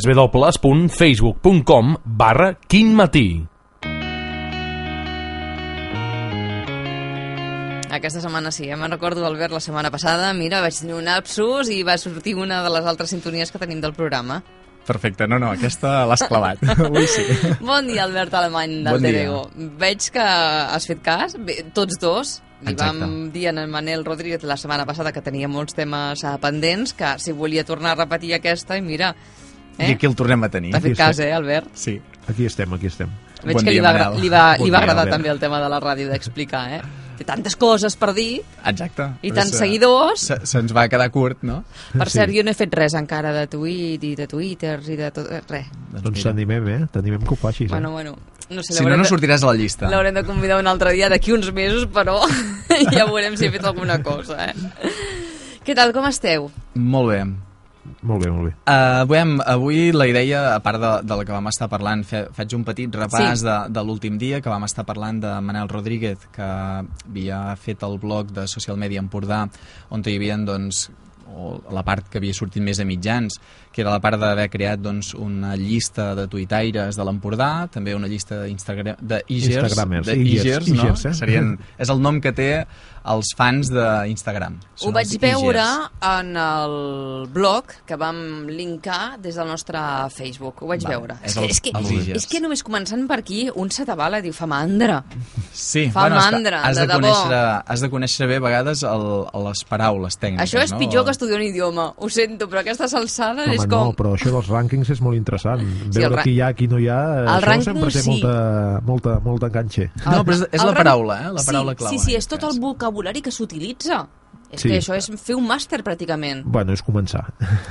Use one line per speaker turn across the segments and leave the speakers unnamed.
www.facebook.com barra quinmatí
Aquesta setmana sí, ja me'n recordo Albert la setmana passada, mira, vaig tenir un lapsus i va sortir una de les altres sintonies que tenim del programa.
Perfecte, no, no, aquesta l'has clavat. Avui sí.
Bon dia, Albert Alemany del
Bon.
Terego. Veig que has fet cas, bé, tots dos. Li
Exacte.
vam dir a en Manel Rodríguez la setmana passada que tenia molts temes eh, pendents, que si volia tornar a repetir aquesta, i mira...
I
Eh?
aquí el tornem a tenir.
T'ha fet cas, eh, Albert?
Sí, aquí estem, aquí estem.
Veig
Bon
que li
dia,
va, agra-
Manel.
li va,
Bon
li va
dia,
agradar
Albert.
també el tema de la ràdio d'explicar, eh? Té tantes coses per dir
Exacte.
i tants
eh,
seguidors.
Se- Se'ns va quedar curt, no?
Per
Sí.
cert, jo no he fet res encara de tuit i de twitters i de tot... eh, Res.
Doncs
mira.
t'animem, eh? T'animem que ho facis, eh?
Bueno, bueno, no sé,
Si no, no sortiràs a la llista.
L'haurem de convidar un altre dia d'aquí uns mesos, però ja veurem si he fet alguna cosa, eh? Què tal, com esteu?
Molt bé.
Molt bé, molt bé.
Uh, veiem, avui la idea, a part de, de la que vam estar parlant, fe, faig un petit repàs
Sí.
de, de l'últim dia, que vam estar parlant de Manel Rodríguez, que havia fet el blog de Social Media Empordà, on hi havia, doncs, o la part que havia sortit més a mitjans, que era la part d'haver creat doncs, una llista de tuitaires de l'Empordà, també una llista d'Instagram de Igers, de
Igers,
no?
Igers, eh?
Serien, és el nom que té els fans d'Instagram.
Ho vaig veure en el blog que vam linkar des del nostre Facebook. Ho vaig
Vale,
veure.
és
És, que, és, que, és que només començant per aquí, un se t'avala i diu, fa mandra.
Sí,
Fa
bueno,
mandra,
has
de
de,
debò.
conèixer, has de conèixer bé a vegades el, les paraules tècniques.
Això és
no?
pitjor que estudiar un idioma. Ho sento, però a aquestes alçades
Home,
és
no,
com...
però això dels rànquings és molt interessant.
el
Veure
ra-
qui hi ha, qui no hi ha,
El
això
rànquing,
sempre té
sí.
molta, molta, molta enganxe.
No, però és, és la
ran-
paraula, eh? La paraula
sí,
clau.
Sí, sí, és tot el vocabulari que s'utilitza. És
Sí.
que això és fer un màster, pràcticament.
Bueno, és començar.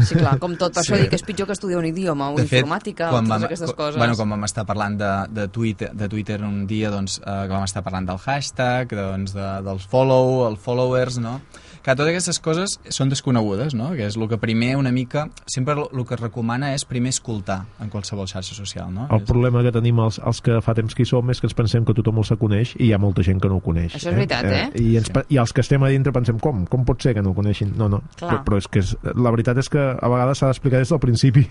Sí, clar, com tot. Per
Sí.
això dic que és pitjor que estudiar un idioma o
De fet,
informàtica o totes
vam,
aquestes coses.
Bueno, quan vam estar parlant de, de, Twitter, de Twitter un dia, doncs, eh, que vam estar parlant del hashtag, doncs, de, dels follow, els followers, no? Que totes aquestes coses són desconegudes, no? Que és el que primer una mica... Sempre el que es recomana és primer escoltar en qualsevol xarxa social, no?
El
És-
problema que tenim els, els que fa temps que hi som és que ens pensem que tothom el se coneix i hi ha molta gent que no ho coneix.
Això és veritat, eh?
I, ens, pe- I els que estem a dintre pensem, com? Com pot ser que no ho coneixin? No, no.
Clar.
Però, però és que és, la veritat és que a vegades s'ha d'explicar des del principi.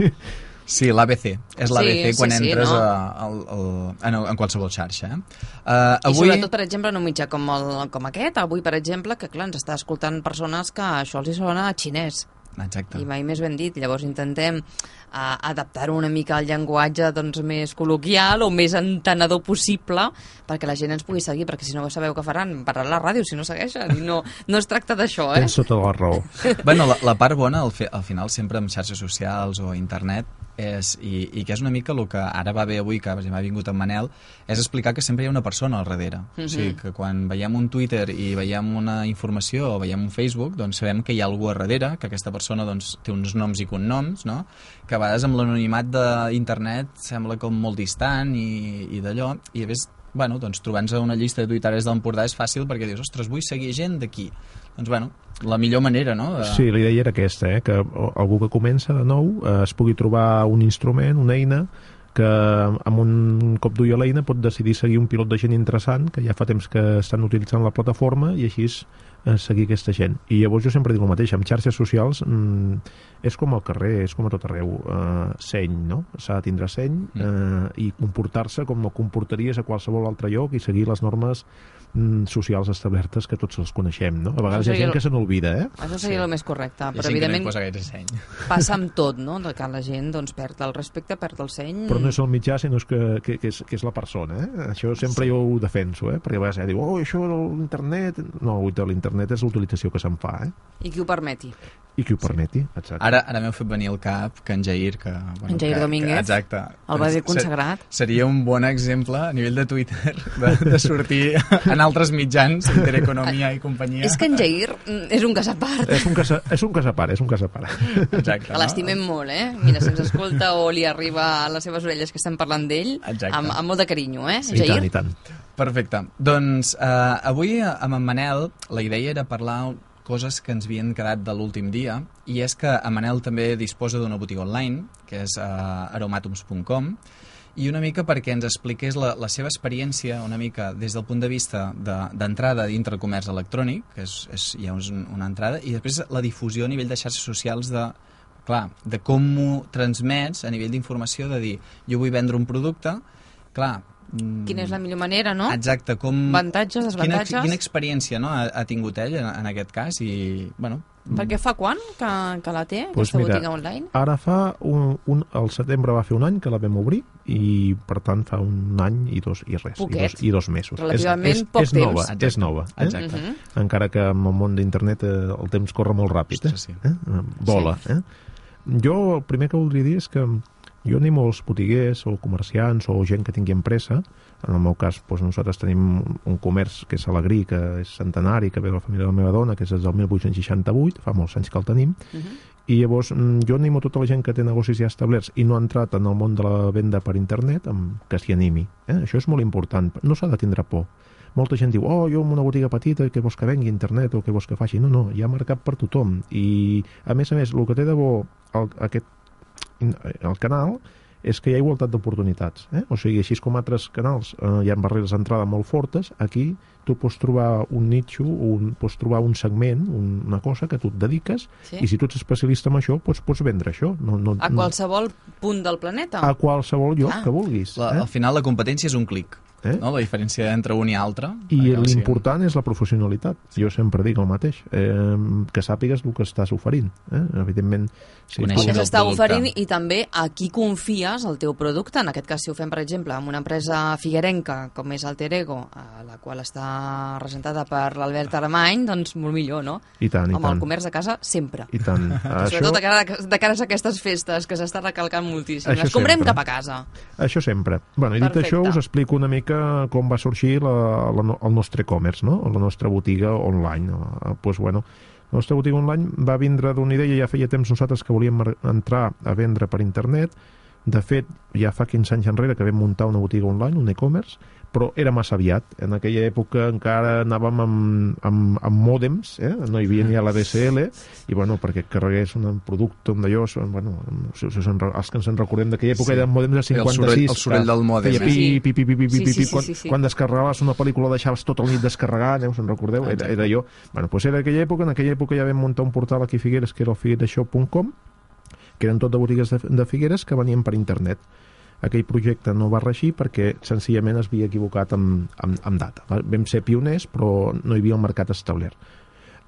Sí, l'ABC. És l'ABC
Sí,
quan
sí, sí,
entres
no?
a, al, al, en, en qualsevol xarxa. Eh? Uh,
I
avui...
sobretot, per exemple, en un mitjà com, el, com aquest, avui, per exemple, que clar, ens està escoltant persones que això els hi sona a xinès.
Exacte.
I mai més ben dit. Llavors intentem uh, adaptar-ho una mica al llenguatge doncs, més col·loquial o més entenedor possible perquè la gent ens pugui seguir, perquè si no sabeu què faran, parar la ràdio si no segueixen. I no, no es tracta d'això, eh?
Tens tota la raó.
bueno, la, la part bona, al, fe, al final, sempre amb xarxes socials o internet, és, i, i que és una mica el que ara va bé avui, que m'ha vingut en Manel, és explicar que sempre hi ha una persona al darrere. O sigui, que quan veiem un Twitter i veiem una informació o veiem un Facebook, doncs sabem que hi ha algú a darrere, que aquesta persona doncs, té uns noms i cognoms, no? que a vegades amb l'anonimat d'internet sembla com molt distant i, i d'allò, i a més bueno, doncs trobant-se una llista de tuitaires d'Empordà és fàcil perquè dius, ostres, vull seguir gent d'aquí. Doncs bueno, la millor manera, no? De...
Sí, la idea era aquesta, eh? que algú que comença de nou eh, es pugui trobar un instrument, una eina, que amb un cop d'ull a l'eina pot decidir seguir un pilot de gent interessant, que ja fa temps que estan utilitzant la plataforma, i així eh, seguir aquesta gent. I llavors jo sempre dic el mateix, amb xarxes socials mm, és com al carrer, és com a tot arreu, eh, seny, no? S'ha de tindre seny eh, i comportar-se com no comportaries a qualsevol altre lloc i seguir les normes mm, socials establertes que tots els coneixem, no? A vegades hi ha gent
el-
que se n'olvida, eh?
Això seria el més correcte, però
no hi
evidentment passa amb tot, no? Que la gent doncs, perd el respecte, perd el seny...
Però no és el mitjà, sinó és que, que, que, és, que és la persona, eh? Això sempre jo ho defenso, eh? Perquè a vegades ja diu, oh, això de l'internet... No, de l'internet és l'utilització que se'n fa, eh?
I qui ho permeti.
I qui ho permeti, exacte.
Ara, ara m'heu fet venir al cap que en Jair... Que, bueno,
En Jair
que,
Domínguez,
Que, exacte.
el base
Se-
consagrat.
Seria un bon exemple a nivell de Twitter de, de sortir en altres mitjans, Intereconomia i companyia.
És que en Jair mm, és un cas a part.
És un cas, a- és un cas a part, és un cas a part.
Exacte,
Que l'estimem molt, eh? Mira, si ens escolta o li arriba a les seves orelles que estem parlant d'ell, amb, amb molt de carinyo, eh,
I tant,
Jair?
i tant.
Perfecte. Doncs eh, avui eh, amb en Manel la idea era parlar coses que ens havien quedat de l'últim dia i és que en Manel també disposa d'una botiga online que és uh, aromatoms.com i una mica perquè ens expliqués la, la seva experiència una mica des del punt de vista d'entrada de, dintre el comerç electrònic, que és, és, ha un, una entrada, i després la difusió a nivell de xarxes socials de clar, de com ho transmets a nivell d'informació, de dir, jo vull vendre un producte, clar... mm,
Quina és la millor manera, no?
Exacte, com...
Avantatges, desvantatges?
Quina, quina experiència no, ha, ha tingut ell en, en aquest cas i, bueno...
Perquè fa quan que, que la té,
Pues
aquesta
mira,
botiga online?
Ara fa un, un... El setembre va fer un any que la vam obrir i, per tant, fa un any i dos, i res, i
Poquet.
dos, i dos mesos.
Relativament
és, és,
poc
és nova,
temps.
és nova. Eh?
Exacte.
Mhm.
Encara que en el món d'internet eh, el temps corre molt ràpid. Eh?
Ostres, sí.
Eh? Vola. Eh? Jo el primer que voldria dir és que jo animo els botiguers o comerciants o gent que tingui empresa, en el meu cas doncs nosaltres tenim un comerç que és Alegrí, que és centenari, que ve de la família de la meva dona, que és des del 1868, fa molts anys que el tenim,
Mhm.
i llavors mm, jo animo tota la gent que té negocis ja establerts i no ha entrat en el món de la venda per internet amb, que s'hi animi. Eh? Això és molt important. No s'ha de tindre por. Molta gent diu, oh, jo amb una botiga petita, què vols que vengui internet o què vols que faci? No, no, hi ha mercat per tothom. I, a més a més, el que té de bo el, aquest, el canal és que hi ha igualtat d'oportunitats. Eh? O sigui, així com altres canals eh, hi ha barreres d'entrada molt fortes, aquí tu pots trobar un nicho, un, pots trobar un segment, un, una cosa que tu et dediques,
Sí.
i si tu ets especialista en això, doncs pots vendre això. No, no,
A qualsevol punt del planeta?
no, a qualsevol lloc
Ah.
que vulguis.
La,
eh?
Al final la competència és un clic,
Eh?
no? La diferència entre un i altre.
I
sí.
l'important és la professionalitat. Jo sempre dic el mateix. Eh, que sàpigues el que estàs oferint. Eh? Evidentment, si
el
Conèixer
que
el
s'està oferint i també a qui confies el teu producte. En aquest cas, si ho fem, per exemple, amb una empresa figuerenca com és Alter Ego, a la qual està representada per l'Albert Alemany, doncs molt millor, no?
I tant, i
el
tant.
comerç de casa, sempre.
I tant.
Sobretot de cara, de cara a aquestes festes, que s'està recalcant moltíssim.
Això
Les comprem
sempre.
cap a casa.
Això sempre. Bueno, i dit
Perfecte.
això, us explico una mica com va sorgir la, la, el nostre e-commerce, no? la nostra botiga online. Eh, Pues, bueno, la nostra botiga online va vindre d'una idea, ja feia temps nosaltres que volíem entrar a vendre per internet. De fet, ja fa 15 anys enrere que vam muntar una botiga online, un e-commerce, però era massa aviat. En aquella època encara anàvem amb, amb, amb mòdems, eh? no hi havia ni a la DSL, i bueno, perquè carregués un producte, un d'allò, bueno, si, si re- els que ens en recordem d'aquella època
Sí.
eren mòdems de
El
56.
soroll- el soroll del mòdem,
Feia
eh?
pi, pi, pi, pi, pi, pi,
Sí,
pi,
sí, sí,
quan,
sí, sí.
quan descarregaves una pel·lícula deixaves tot el nit descarregant, eh? us en recordeu? Era, era jo. Bueno, doncs era aquella època, en aquella època ja vam muntar un portal aquí a Figueres, que era el figuereshop.com, que eren tot de botigues de, de Figueres que venien per internet. Aquell projecte no va reixir perquè senzillament es havia equivocat amb, amb, amb data. Vam ser pioners, però no hi havia el mercat establert.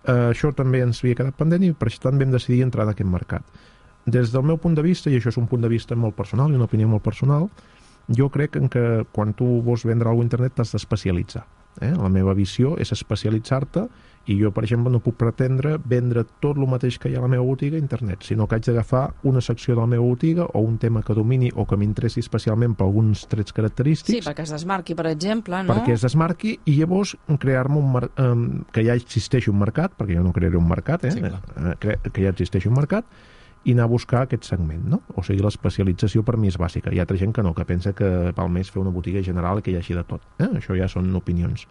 Eh, això també ens havia quedat pendent i per això tant vam decidir entrar en aquest mercat. Des del meu punt de vista, i això és un punt de vista molt personal i una opinió molt personal, jo crec en que quan tu vols vendre alguna a internet t'has d'especialitzar. Eh? La meva visió és especialitzar-te i jo, per exemple, no puc pretendre vendre tot el mateix que hi ha a la meva botiga a internet, sinó que haig d'agafar una secció de la meva botiga o un tema que domini o que m'interessi especialment per alguns trets
Sí,
característics
perquè es desmarqui, per exemple, no?
perquè es desmarqui i llavors crear-me un um, que ja existeixi un mercat, perquè jo no crearé un mercat, eh?
Sí, clar.
eh, que ja existeixi un mercat, i anar a buscar aquest segment, no? O sigui, l'especialització per mi és bàsica. Hi ha altra gent que no, que pensa que val més fer una botiga general que hi hagi de tot. Eh? Això ja són opinions.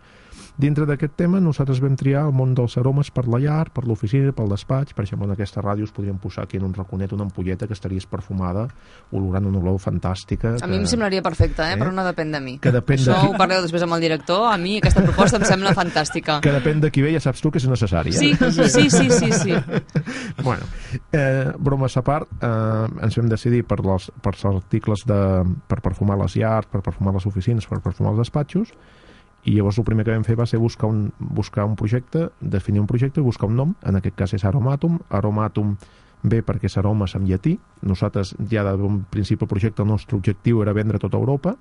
Dintre d'aquest tema, nosaltres vam triar el món dels aromes per la llar, per l'oficina, pel despatx. Per exemple, en aquesta ràdio us podríem posar aquí en un raconet una ampolleta que estaries perfumada, olorant una olor fantàstica.
A
que...
mi em semblaria perfecte, eh?
Eh?
però no depèn de mi.
Que depèn de
Això
qui-
ho parleu després amb el director. A mi aquesta proposta em sembla fantàstica.
que depèn de qui ve, ja saps tu que és necessari. Eh?
Sí, sí, sí, sí, sí.
bueno, eh, bromes a part, eh, ens vam decidir per, les, per els articles de, per perfumar les llars, per perfumar les oficines, per perfumar els despatxos, i llavors el primer que vam fer va ser buscar un, buscar un projecte, definir un projecte i buscar un nom, en aquest cas és Aromatum, Aromatum ve perquè és aromes en llatí, nosaltres ja d'un principi el projecte el nostre objectiu era vendre a tota Europa,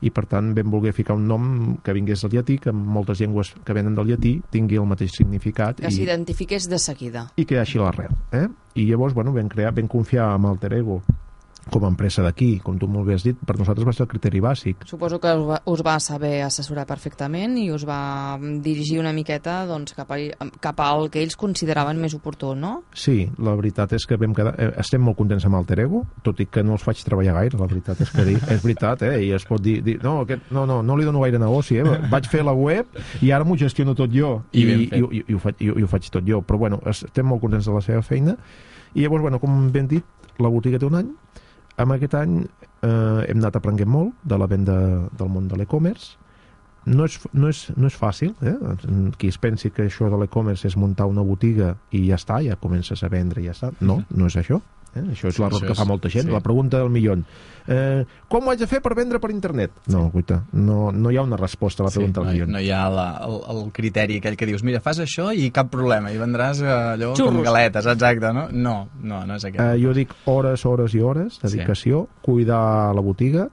i per tant vam voler ficar un nom que vingués del llatí, que en moltes llengües que venen del llatí tingui el mateix significat
Que s'identifiqués de seguida.
i que deixi l'arrel. Eh? I llavors, bueno, vam crear, vam confiar en Alter Ego com a empresa d'aquí, com tu molt bé has dit, per nosaltres va ser el criteri bàsic.
Suposo que us va, us va saber assessorar perfectament i us va dirigir una miqueta doncs, cap, a, cap al que ells consideraven més oportú, no?
Sí, la veritat és que vam quedar, eh, estem molt contents amb Alter Ego, tot i que no els faig treballar gaire, la veritat és que dir, és veritat, eh? i es pot dir, dir no, aquest, no, no, no li dono gaire negoci, eh? vaig fer la web i ara m'ho gestiono tot jo,
I
i, i, i, i, ho faig, i, i ho faig tot jo, però bueno, estem molt contents de la seva feina, i llavors, bueno, com ben dit, la botiga té un any, amb aquest any eh, hem anat aprenent molt de la venda del món de l'e-commerce, no és, no, és, no és fàcil, eh? qui es pensi que això de l'e-commerce és muntar una botiga i ja està, ja comences a vendre i ja està. No, no és això. Eh? Això és l'error que fa molta gent.
sí.
La pregunta del milió. Eh, com ho haig de fer per vendre per internet? No, guaita, no, no hi ha una resposta a la
Sí,
pregunta
no,
del milió.
no hi ha la, el, el criteri aquell que dius, mira, fas això i cap problema, i vendràs eh, allò com
Xurros.
galetes, exacte, no? No, no, no és aquest.
Eh, jo dic hores, hores i hores, dedicació, cuidar la botiga.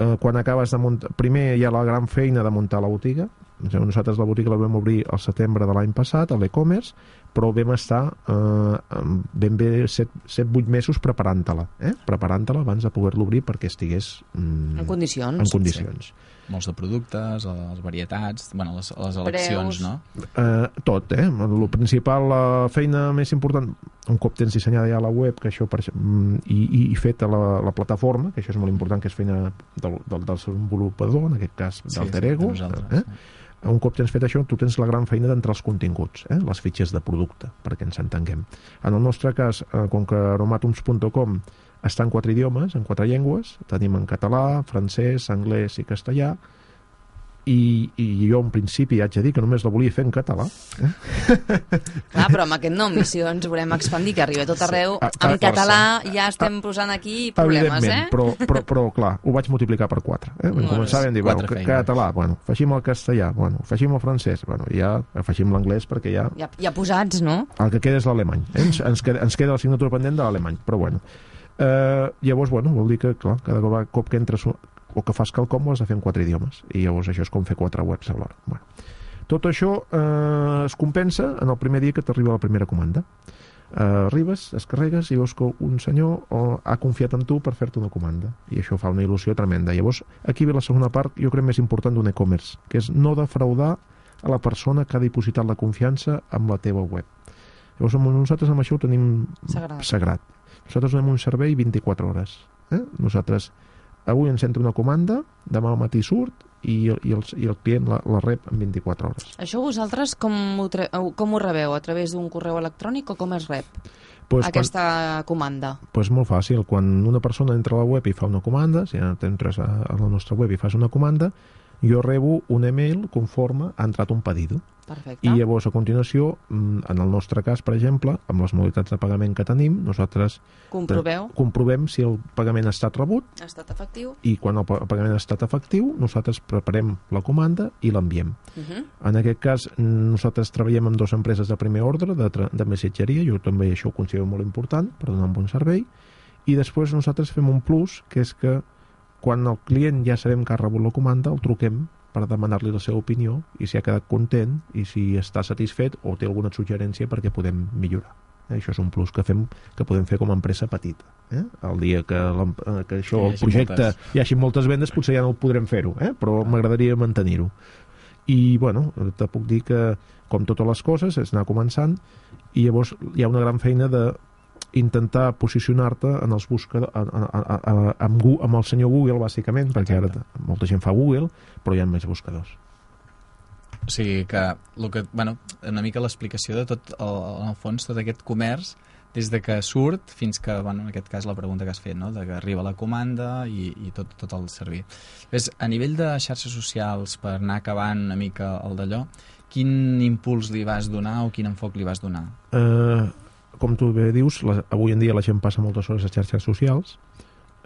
Eh, quan acabes de muntar... Primer hi ha la gran feina de muntar la botiga. Nosaltres la botiga la vam obrir al setembre de l'any passat, a l'e-commerce, però vam estar eh, ben bé 7-8 mesos preparant-te-la, eh? preparant-te-la abans de poder-la obrir perquè estigués mm,
En condicions.
en condicions.
Molts de productes, les varietats, bueno, les, les eleccions,
Preus.
no?
Eh, tot, eh? El principal, la feina més important, un cop tens dissenyada ja la web que això per, mm, i, i, i feta la, la plataforma, que això és molt important, que és feina del, del, del desenvolupador, en aquest cas
Sí,
d'Alter
sí, de
Ego,
nosaltres,
eh? Un cop tens fet això, tu tens la gran feina d'entrar els continguts, eh? les fitxes de producte, perquè ens entenguem. En el nostre cas, eh, com que aromatums.com està en quatre idiomes, en quatre llengües, tenim en català, francès, anglès i castellà, i, i jo en principi haig de dir que només la volia fer en català.
Clar, però amb aquest nom, i si ens volem expandir, que arriba a tot arreu,
Ah, ah,
en català ja estem posant aquí problemes,
Evidentment,
eh?
però, però, però clar, ho vaig multiplicar per 4. Eh? Vam començar vam dir, bueno,
feines.
català, bueno, afegim el castellà, bueno, afegim el francès, bueno, ja afegim l'anglès perquè ja
Ja, ja posats, no?
el que queda és l'alemany. Eh? Ens, ens, queda, ens queda l'assignatura pendent de l'alemany, però bueno. Eh, llavors, bueno, vol dir que, clar, cada cop, cop que entres o que fas quelcom ho has de fer en quatre idiomes, i llavors això és com fer quatre webs alhora. Bueno. Tot això eh, es compensa en el primer dia que t'arriba la primera comanda. Eh, arribes, descarregues i veus que un senyor oh, ha confiat en tu per fer-te una comanda i això fa una il·lusió tremenda. Llavors, aquí ve la segona part, jo crec més important d'un e-commerce, que és no defraudar a la persona que ha dipositat la confiança amb la teva web. Llavors, nosaltres amb això ho tenim
Sagrat.
sagrat. Nosaltres donem un servei 24 hores. Eh? Nosaltres, avui ens entra una comanda, demà al matí surt i, i, el, i el client la, la rep en 24 hores.
Això vosaltres com ho, com ho rebeu? A través d'un correu electrònic o com es rep
Pues
aquesta comanda?
Quan, pues molt fàcil. Quan una persona entra a la web i fa una comanda, si entres a, a la nostra web i fas una comanda, jo rebo un email conforme ha entrat un pedido.
Perfecte.
I llavors, a continuació, mm, en el nostre cas, per exemple, amb les modalitats de pagament que tenim, nosaltres
Comproveu?
comprovem si el pagament ha estat rebut
Ha estat efectiu?
i quan el pa- pagament ha estat efectiu, nosaltres preparem la comanda i l'enviem.
Uh -huh.
En aquest cas, nosaltres treballem amb dues empreses de primer ordre, de, de missatgeria, jo també això ho considero molt important per donar un bon servei, i després nosaltres fem un plus, que és que quan el client ja sabem que ha rebut la comanda, el truquem per demanar-li la seva opinió i si ha quedat content i si està satisfet o té alguna suggerència perquè podem millorar. Eh, Això és un plus que fem que podem fer com a empresa petita. Eh? El dia que, que això, el projecte,
moltes.
hi hagi moltes vendes, potser ja no ho podrem fer-ho, eh? però m'agradaria mantenir-ho. I, bueno, te puc dir que, com totes les coses, és anar començant i llavors hi ha una gran feina de intentar posicionar-te en els buscadors a, a, a, a, amb, amb el senyor Google bàsicament, perquè ara
Exacte.
molta gent fa Google però hi ha més buscadors
O sigui que, el que bueno, una mica l'explicació de tot, el, en el fons, tot aquest comerç, des de que surt fins que, bueno, en aquest cas la pregunta que has fet, no? de que arriba la comanda i, i tot, tot el servei. Ves, a nivell de xarxes socials, per anar acabant una mica el d'allò, quin impuls li vas donar o quin enfoc li vas donar?
eh, com tu bé dius, la, avui en dia la gent passa moltes hores a xarxes socials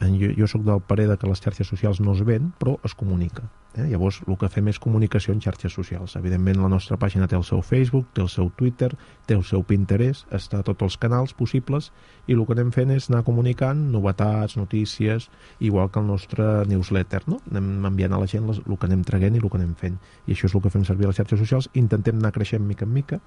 Eh, jo, jo sóc del parer de que les xarxes socials no es ven, però es comunica. Eh? Llavors, el que fem és comunicació en xarxes socials. Evidentment, la nostra pàgina té el seu Facebook, té el seu Twitter, té el seu Pinterest, està a tots els canals possibles, i el que anem fent és anar comunicant novetats, notícies, igual que el nostre newsletter, no? Anem enviant a la gent el que anem traguent i el que anem fent. I això és el que fem servir a les xarxes socials. Intentem anar creixent mica en mica,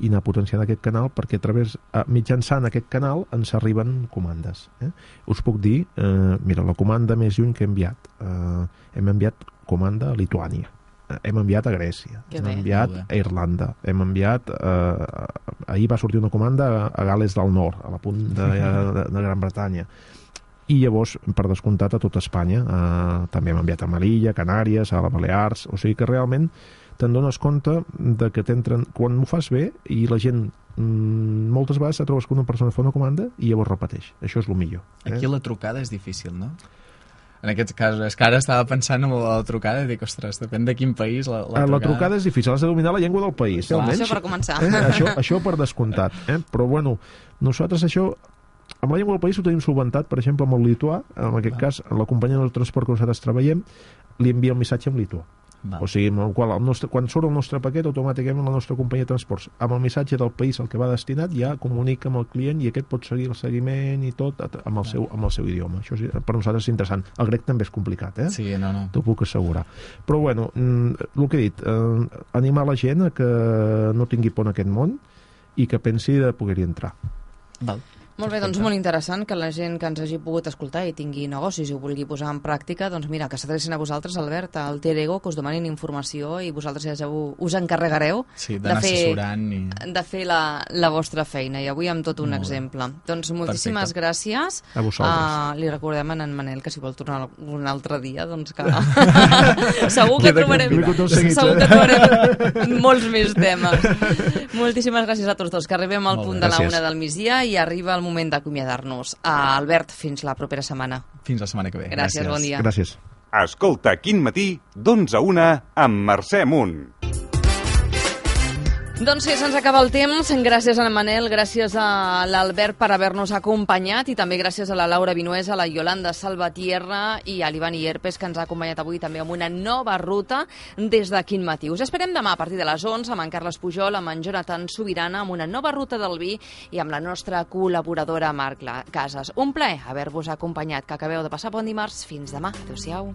i anar potenciant aquest canal perquè a través, a, mitjançant aquest canal ens arriben comandes. Eh? Us puc dir, eh, mira, la comanda més lluny que he enviat, eh, hem enviat comanda a Lituània, eh, hem enviat a Grècia,
Que
hem
bé.
enviat a Irlanda, hem enviat, eh, ahir va sortir una comanda a, a Gales del Nord, a la punt de, de, de Gran Bretanya, i llavors, per descomptat, a tot Espanya. Eh, també hem enviat a Melilla, Canàries, a la Balears, o sigui que realment te'n dones compte de que t'entren... Quan ho fas bé i la gent mm, moltes vegades et trobes que una persona fa una comanda i llavors repeteix. Això és el millor. Eh?
Aquí la trucada és difícil, no? En aquest cas, és que ara estava pensant en la trucada i dic, ostres, depèn de quin país la,
La, la trucada és difícil, has de dominar la llengua del país.
Clar.
almenys.
Això per començar.
Eh? Això, això per descomptat. Eh? Però bueno, nosaltres això amb la llengua del país ho tenim solventat, per exemple, amb el lituà, en aquest cas, la companyia del transport que nosaltres treballem, li envia el missatge en lituà.
Val.
O sigui, amb el qual el nostre, quan surt el nostre paquet, automàticament la nostra companyia de transports, amb el missatge del país al que va destinat, ja comunica amb el client i aquest pot seguir el seguiment i tot amb el seu, amb el seu idioma. Això és, per nosaltres és interessant. El grec també és complicat, eh?
Sí, no, no.
T'ho puc assegurar. Però, bueno, mm, el que he dit, eh, animar la gent a que no tingui por en aquest món i que pensi de poder-hi entrar.
Val.
Molt bé, doncs molt interessant que la gent que ens hagi pogut escoltar i tingui negocis i ho vulgui posar en pràctica, doncs mira, que s'adrecin a vosaltres, Albert, al Terego, que us demanin informació i vosaltres ja us, encarregareu
Sí, d'anar assessorant i...
de fer la, la vostra feina, i avui amb tot un
Molt bé.
exemple. Doncs moltíssimes gràcies.
A vosaltres.
Ah, li recordem a en Manel que si vol tornar un altre dia, doncs que... segur que trobarem,
seguit,
segur
eh?
que trobarem molts més temes. Moltíssimes gràcies a tots dos, que arribem al
Molt
punt
bé.
de la
Gràcies.
una del migdia i arriba el moment d'acomiadar-nos. Uh, Albert, fins la propera setmana.
Fins la setmana que ve.
Gràcies, bon dia.
Gràcies.
Escolta, quin matí, d'11 a 1, amb Mercè Munt.
Doncs sí, se'ns acaba el temps. Gràcies a Manel, gràcies a l'Albert per haver-nos acompanyat i també gràcies a la Laura Vinuesa, a la Yolanda Salvatierra i a l'Ivan Ierpes, que ens ha acompanyat avui també amb una nova ruta des de Quin Matí. Us esperem demà a partir de les 11 amb en Carles Pujol, amb en Jonathan Sobirana, amb una nova ruta del vi i amb la nostra col·laboradora Marc Casas. Un plaer haver-vos acompanyat. Que acabeu de passar bon dimarts. Fins demà. Adéu-siau.